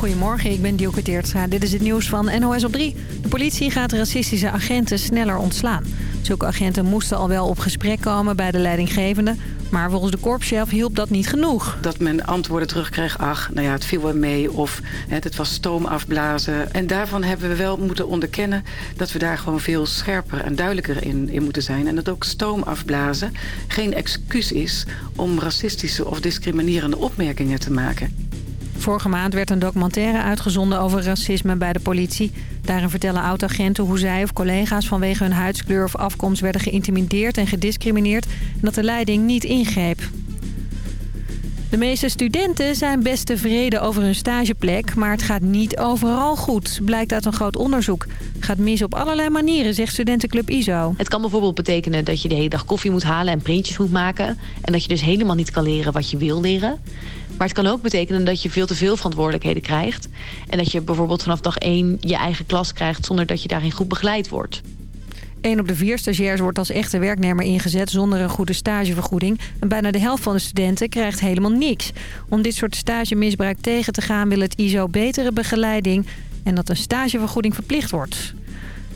Goedemorgen, ik ben Dielke Teertstra. Dit is het nieuws van NOS op 3. De politie gaat racistische agenten sneller ontslaan. Zulke agenten moesten al wel op gesprek komen bij de leidinggevende... maar volgens de korpschef hielp dat niet genoeg. Dat men antwoorden terugkreeg, ach, nou ja, het viel wel mee... of het was stoom afblazen. En daarvan hebben we wel moeten onderkennen... dat we daar gewoon veel scherper en duidelijker in, in moeten zijn. En dat ook stoom afblazen geen excuus is... om racistische of discriminerende opmerkingen te maken. Vorige maand werd een documentaire uitgezonden over racisme bij de politie. Daarin vertellen oud-agenten hoe zij of collega's vanwege hun huidskleur of afkomst werden geïntimideerd en gediscrimineerd en dat de leiding niet ingreep. De meeste studenten zijn best tevreden over hun stageplek, maar het gaat niet overal goed, blijkt uit een groot onderzoek. Gaat mis op allerlei manieren, zegt studentenclub ISO. Het kan bijvoorbeeld betekenen dat je de hele dag koffie moet halen en printjes moet maken. En dat je dus helemaal niet kan leren wat je wil leren. Maar het kan ook betekenen dat je veel te veel verantwoordelijkheden krijgt. En dat je bijvoorbeeld vanaf dag 1 je eigen klas krijgt zonder dat je daarin goed begeleid wordt. Een op de vier stagiairs wordt als echte werknemer ingezet zonder een goede stagevergoeding. En bijna de helft van de studenten krijgt helemaal niks. Om dit soort stagemisbruik tegen te gaan wil het ISO betere begeleiding en dat een stagevergoeding verplicht wordt.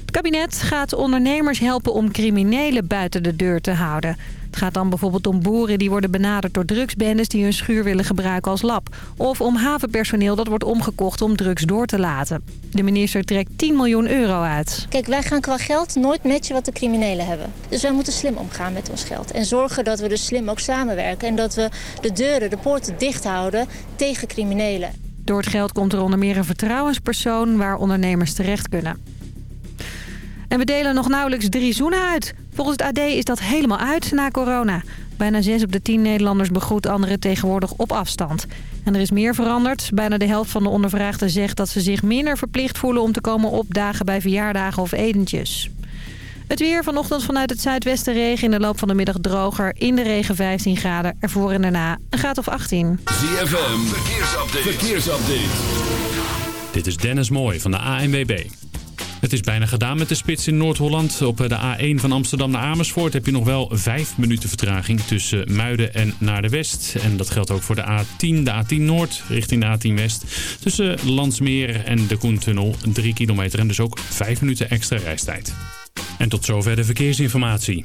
Het kabinet gaat ondernemers helpen om criminelen buiten de deur te houden. Het gaat dan bijvoorbeeld om boeren die worden benaderd door drugsbendes... die hun schuur willen gebruiken als lab. Of om havenpersoneel dat wordt omgekocht om drugs door te laten. De minister trekt 10 miljoen euro uit. Kijk, wij gaan qua geld nooit matchen wat de criminelen hebben. Dus wij moeten slim omgaan met ons geld. En zorgen dat we dus slim ook samenwerken. En dat we de deuren, de poorten dicht houden tegen criminelen. Door het geld komt er onder meer een vertrouwenspersoon... waar ondernemers terecht kunnen. En we delen nog nauwelijks drie zoenen uit. Volgens het AD is dat helemaal uit na corona. Bijna 6 op de 10 Nederlanders begroet anderen tegenwoordig op afstand. En er is meer veranderd. Bijna de helft van de ondervraagden zegt dat ze zich minder verplicht voelen... om te komen opdagen bij verjaardagen of etentjes. Het weer vanochtend vanuit het zuidwesten regen. In de loop van de middag droger. In de regen 15 graden. Ervoor en daarna een graad of 18. ZFM, verkeersupdate. verkeersupdate. Dit is Dennis Mooij van de ANWB. Het is bijna gedaan met de spits in Noord-Holland. Op de A1 van Amsterdam naar Amersfoort heb je nog wel 5 minuten vertraging tussen Muiden en naar de West. En dat geldt ook voor de A10, de A10 Noord richting de A10 West. Tussen Landsmeer en de Koentunnel 3 kilometer en dus ook 5 minuten extra reistijd. En tot zover de verkeersinformatie.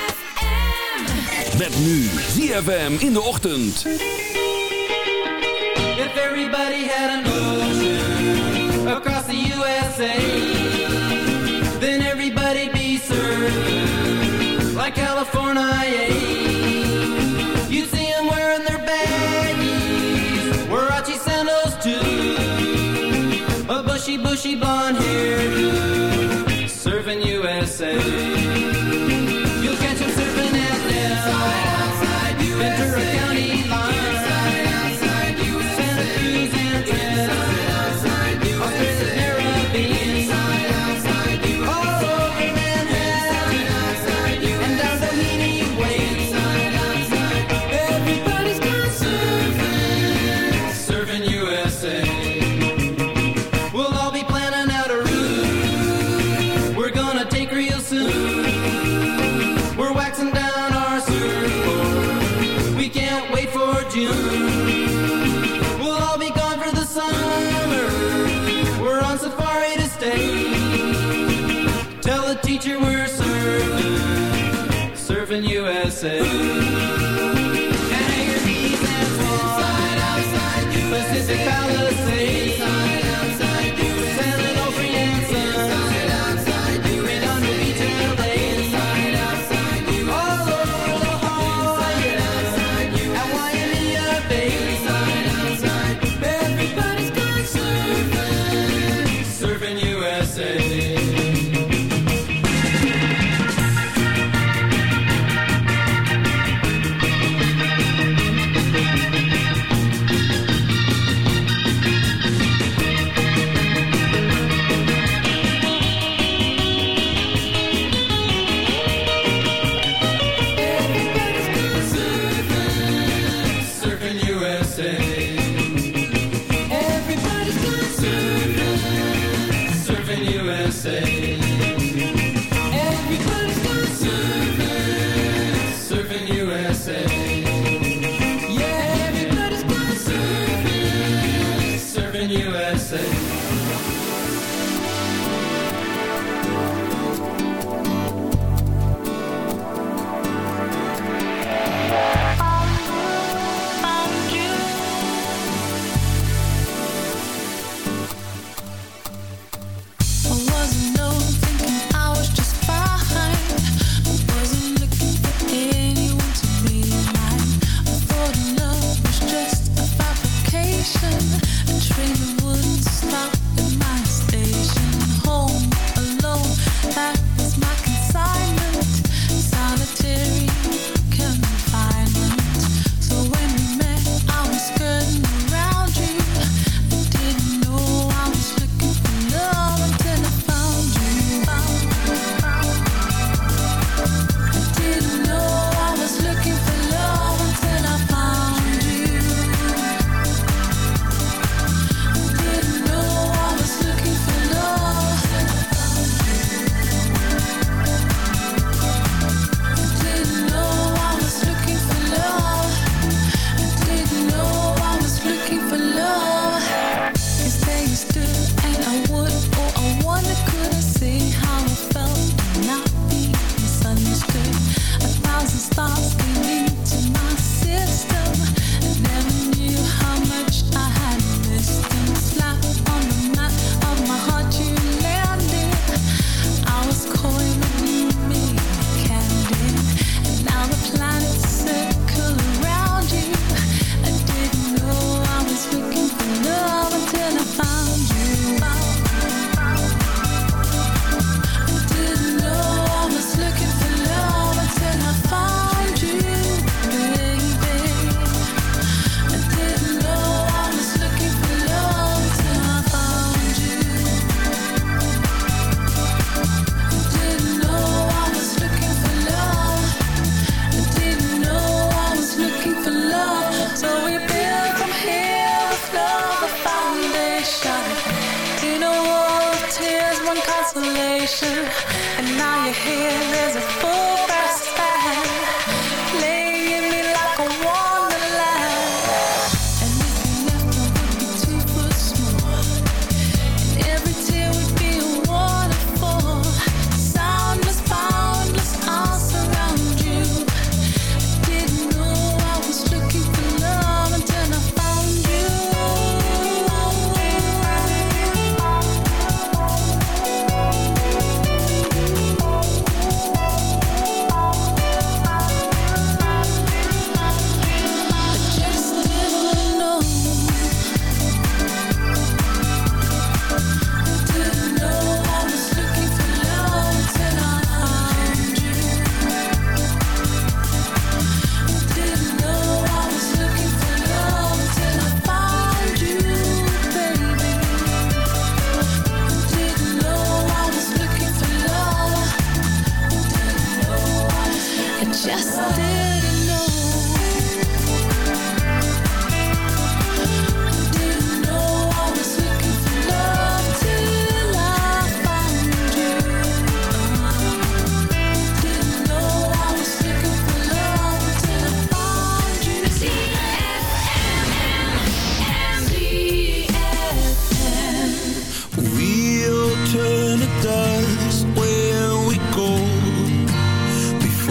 Met nu ZFM in de ochtend. If everybody had an ocean across the USA, then everybody'd be served like California. You'd see them wearing their baggies, Warachi sandals too, a bushy, bushy blonde hairdo, serving USA. USA.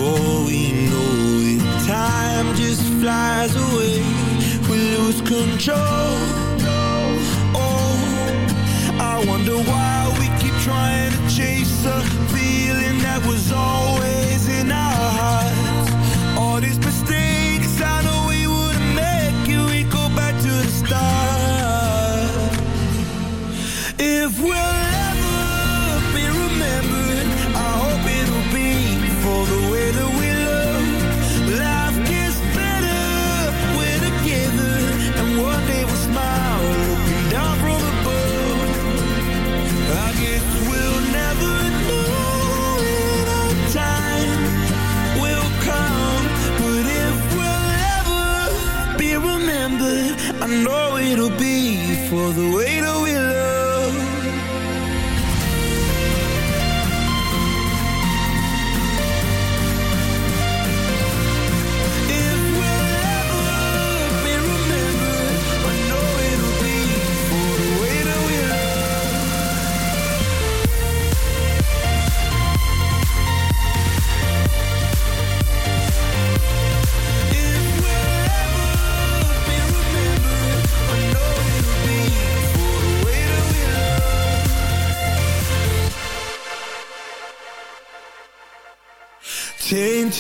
Before we know it, time just flies away. We lose control. Oh, I wonder why we keep trying to chase a feeling that was always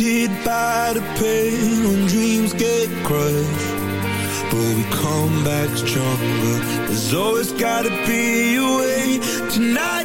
Haunted by the pain when dreams get crushed. But we come back stronger. There's always gotta be a way Tonight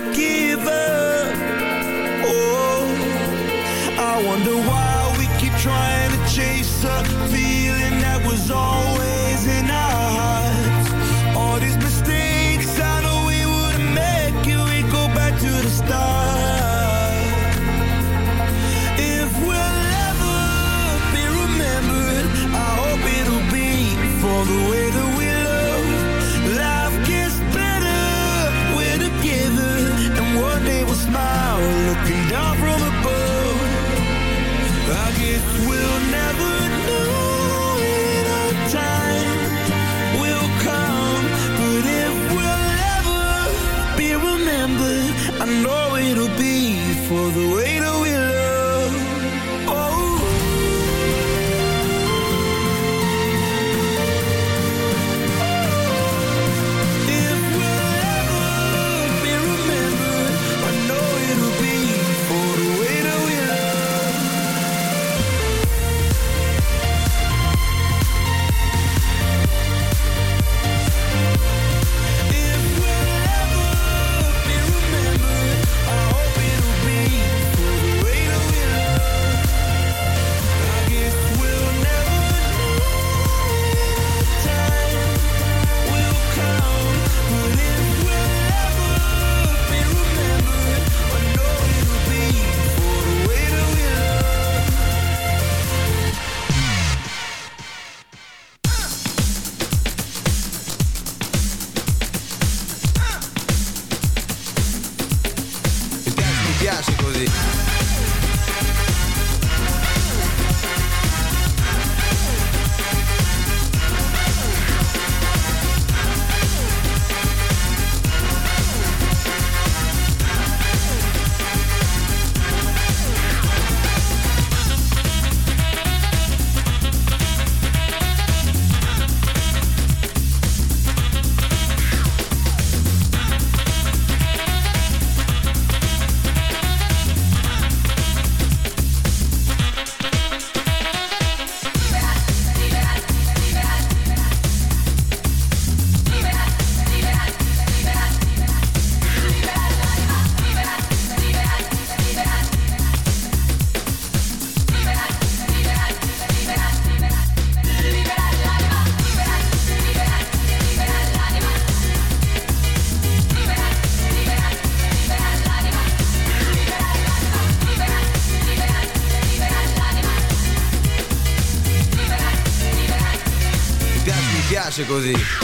piace così.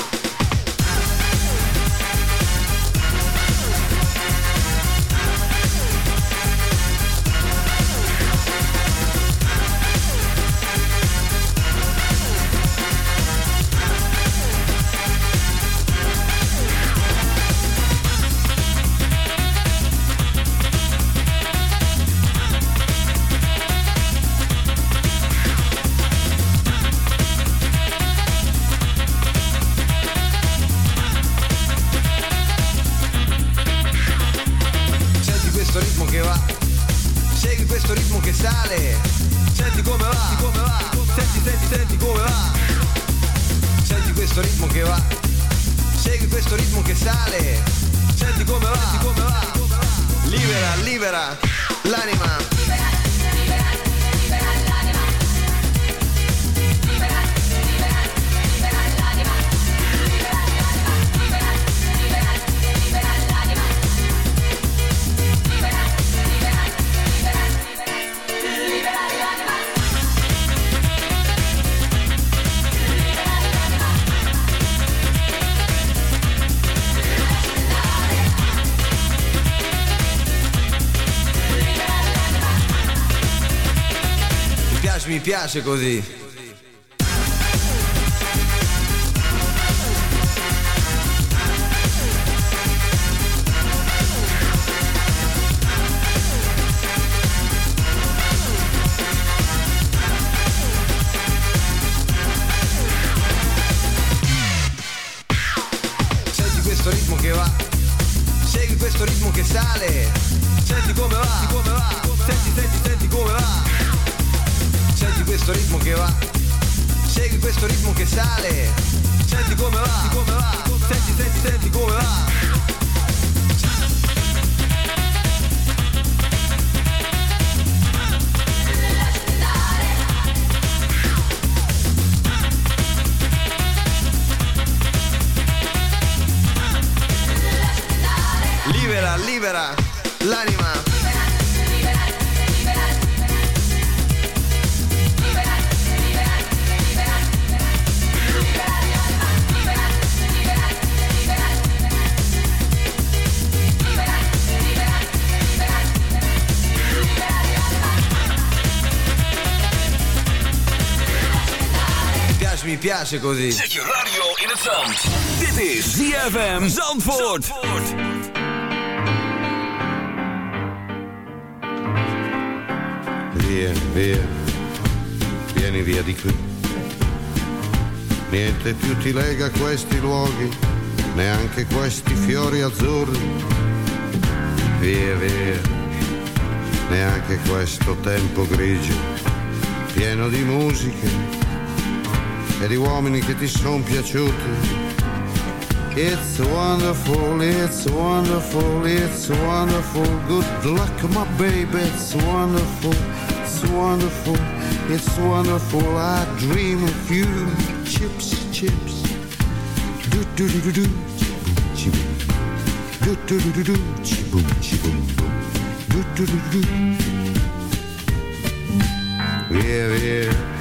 piace così. Piace così. Zet je radio in het zand. Dit is ZFM Zandvoort. Via, via, vieni via di qui. Niente più ti lega a questi luoghi, neanche questi fiori azzurri. Via, via, neanche questo tempo grigio, pieno di musiche uomini che ti sono piaciuti. It's wonderful, it's wonderful, it's wonderful. Good luck, my baby, it's wonderful, it's wonderful, it's wonderful. I dream of you, chips, chips. Do do do do do, chiboom. Do do do do do, chiboom, boom. Do do do do do. Via, via,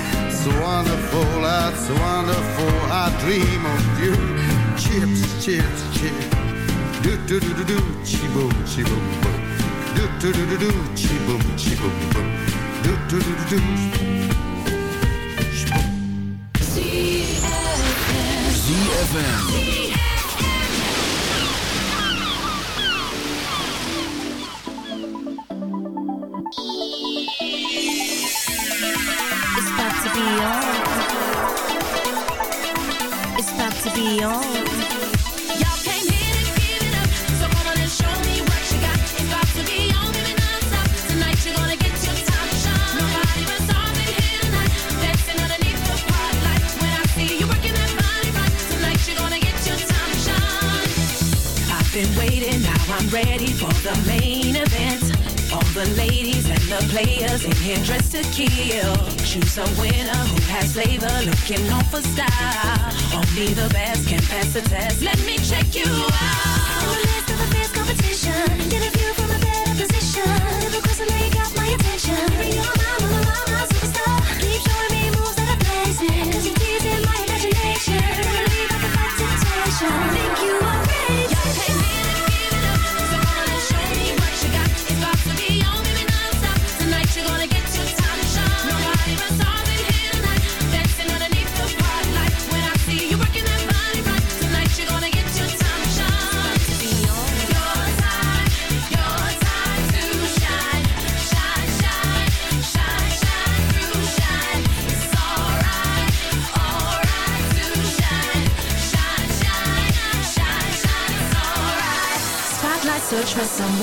it's wonderful, that's wonderful. I dream of you. Chips, chips, chips. Do do do do do, chi boom, chi boom boom. Do do do do do, chi boom, chi boom boom. Do do do do do. ZFM. Players in here dressed to kill. Choose a winner who has flavor, looking on for style. Only the best can pass the test. Let me check you out. A fierce competition. Get a view from a better position. Never question, now you got my attention. You're my, my, my, my, superstar. Keep showing me moves that are teasing my imagination.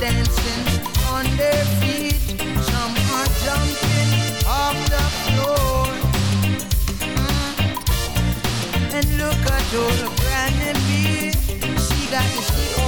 dancing on their feet. Jumping off the floor. Mm. And look at Granny She got the sweet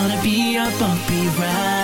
gonna be a bumpy ride.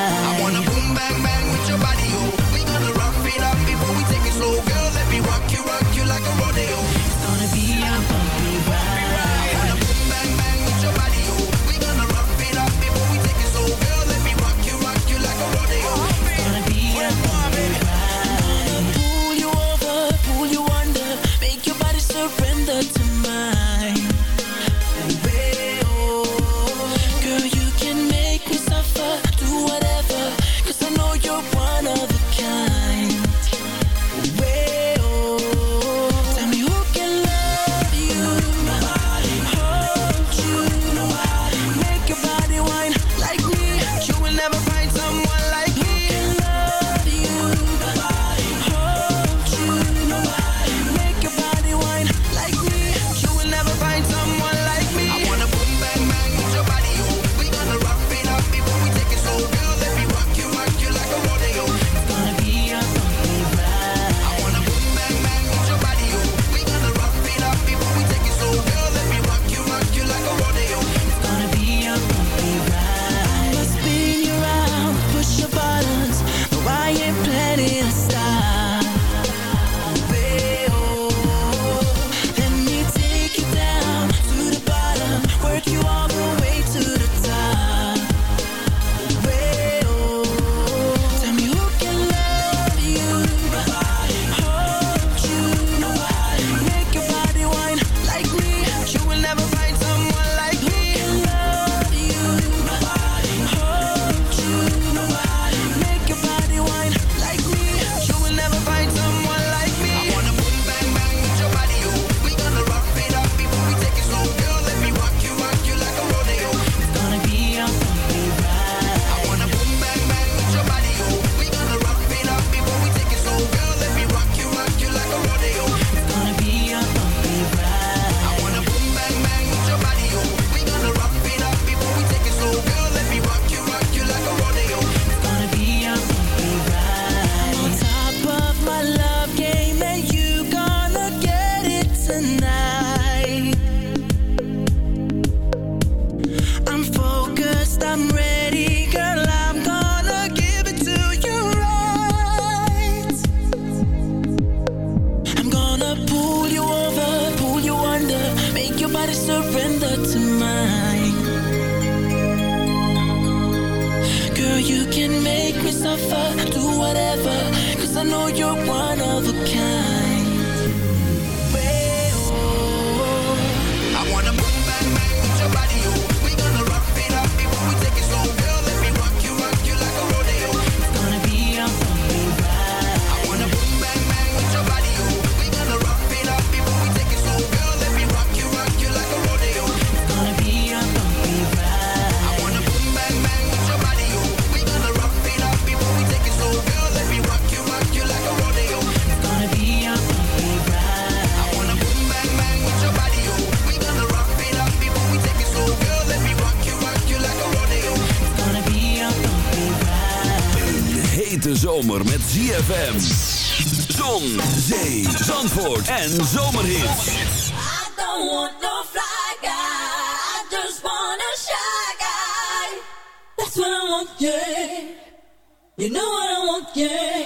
zomer met ZFM. Zon, zee, zandvoort en zomerhit. I don't want no fly guy. I just want a shy guy. That's what I want, yeah. You know what I want, yeah.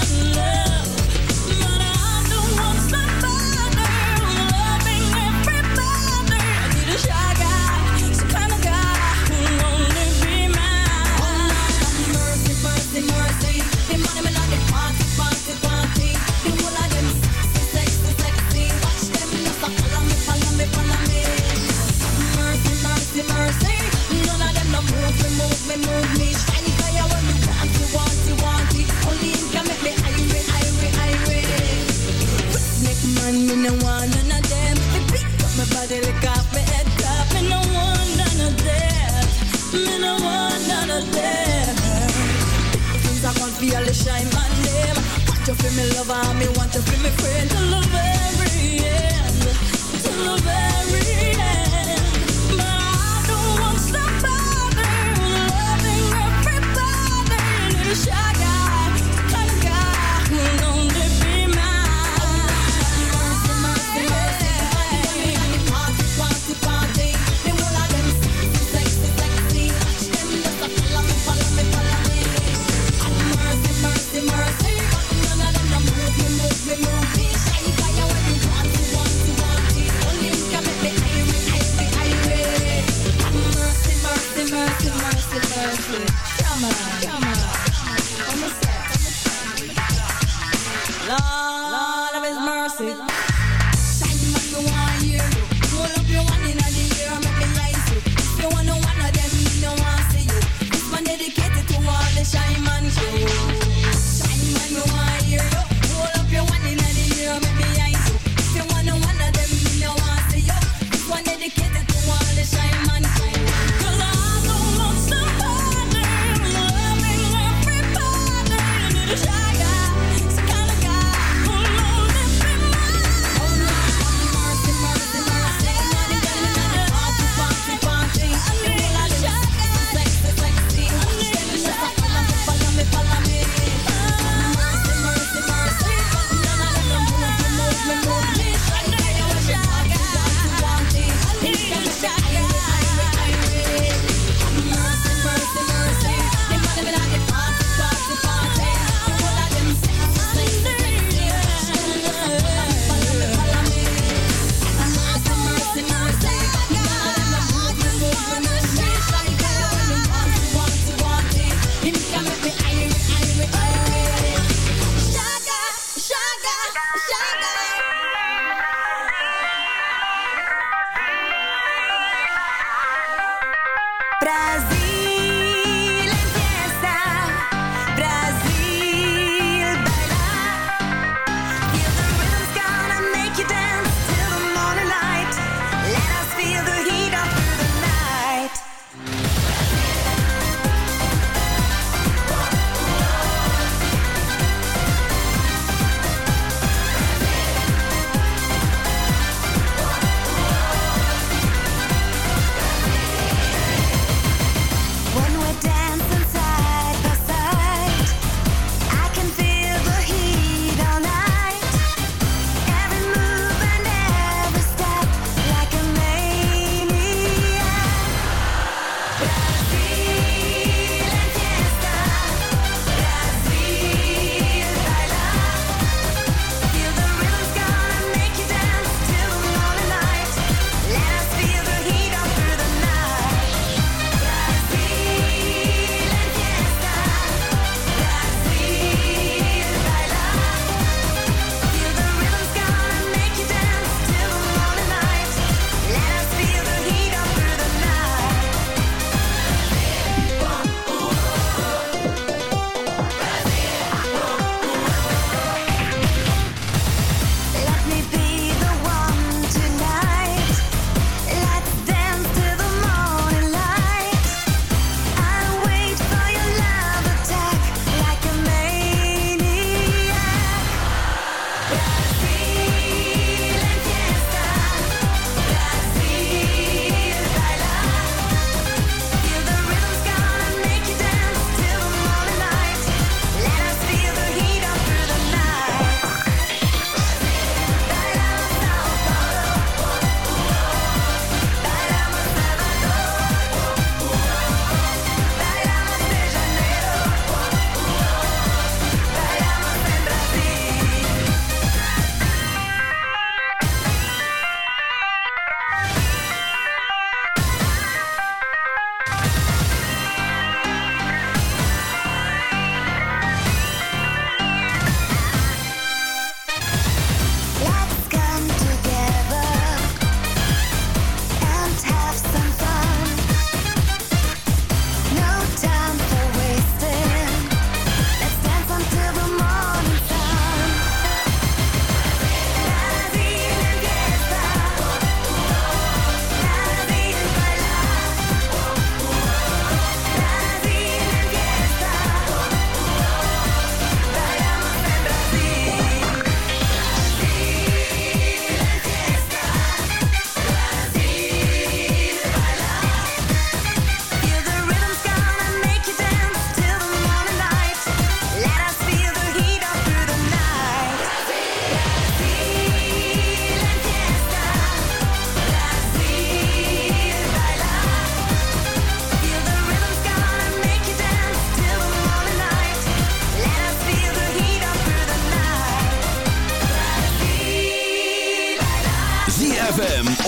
money, money. you feel me lover, and me want you feel me friend? Till the very end, till the very end. Brooklyn.